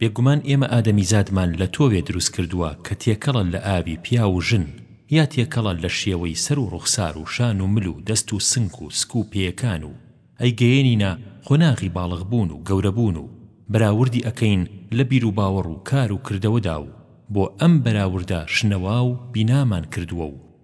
بێگومان ئێمە ئادەمیزادمان لە تۆوێ دروست کردووە کە تێکەڵە لە ئاوی پیاو و ژن، یا تێکەڵە لە شێوەی سەر و ڕوخسار و شان و مل و دەست و سنگ و سک و پێیەکان و ئەیگەیەنینە قۆناغی باڵغبوون و گەورەبوون و بەراوردی ئەکەین لە بیروباوەڕ و کار و کردەوەدا و بۆ ئەم بەراوردە شنەوا و بینامان کردووە و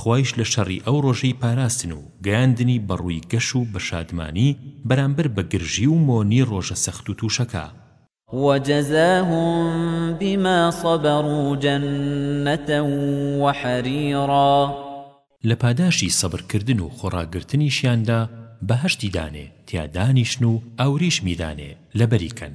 خوایش لە شەڕی ئەو ڕۆژەی پاراستن و گەیاندنی بە ڕووی گەش و بە شادمانی بەرامبەر بە گرژی و مۆنی ڕۆژە سەخت و تووشەکە. وجزاهم بما صبروا جنة وحریرا. لە پاداشتی سەبر کردن و خۆڕاگرتنیشیاندا بەهەشتی دانێ تیا دانیشن و ئاوریشمی دانێ لەبەری کەن.